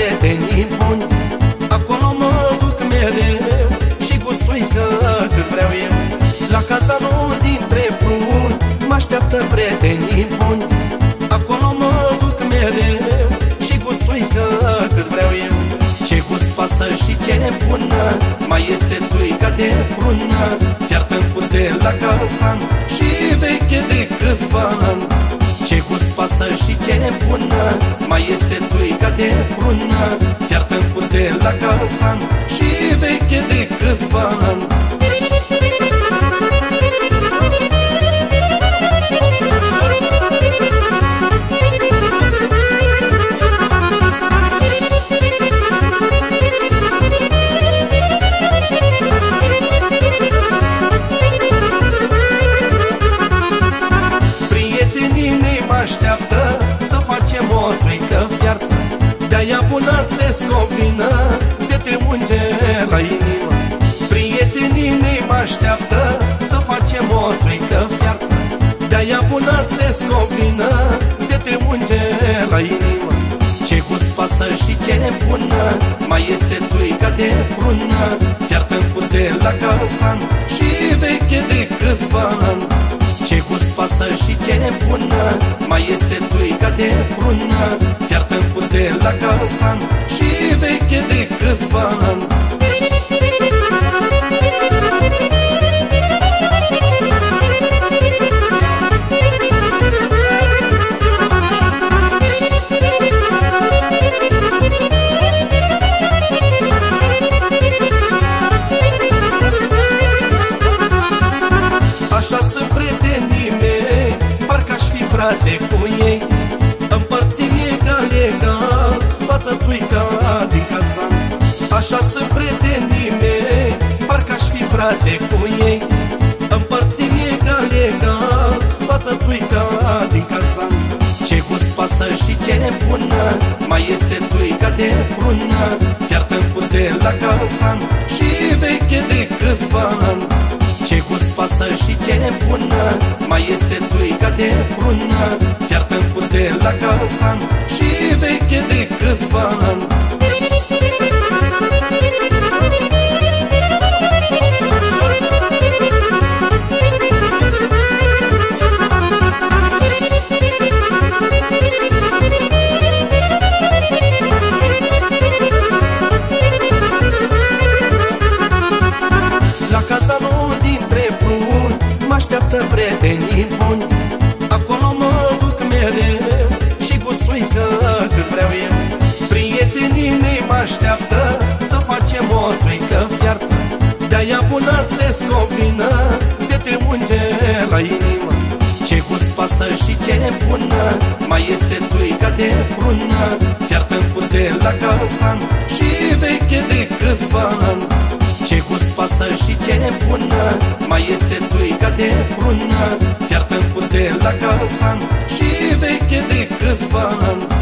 prieteni buni. Acolo mă duc mereu Și cu suică cât vreau eu. La casa nu dintre pluni Mă așteaptă prietenii buni. Acolo mă duc mereu Și cu suică cât vreau eu. Ce gust pasă și ce bună Mai este suica de prună. Fiartă în la casa Și veche de câțiva ani gust pasă și ce bună. Mai este țuica de prună Fiartă în curte la cazan Și veche de câțiva ani așteaptă Să facem o țuică fiartă. De-aia bună te scovină De te munge la inimă. Prietenii mei mă așteaptă Să facem o țuică fiartă. De-aia bună te scovină De te munge la inimă. Ce gust pasă și ce bună Mai este țuica de prună. Fiartă în curte la cazan Și veche de câțiva ani. ce gust pasă și ce bună. Mai este țuica de prună Fiartă în curte la cazan Și veche de câțiva ani frate cu ei Împărțim egal, egal Toată țuica din casa Așa sunt prietenii mei Parcă aș fi frate cu ei Împărțim egal, egal Toată țuica din casa Ce gust pasă și ce bună Mai este țuica de prună Fiartă în curte la casa Și veche de câțiva ani ce gust pasă și ce bună Mai este țuica de prună Fiartă în curte la cazan Și veche de câțiva ani așteaptă Să facem o țuică fiartă De-aia bună te scovină De te munge la inimă. Ce gust pasă și ce bună Mai este țuica de prună. Fiartă în curte la cazan Și veche de câțiva ani. Ce gust pasă și ce bună Mai este țuica de prună. Fiartă în curte la cazan Și veche de câțiva ani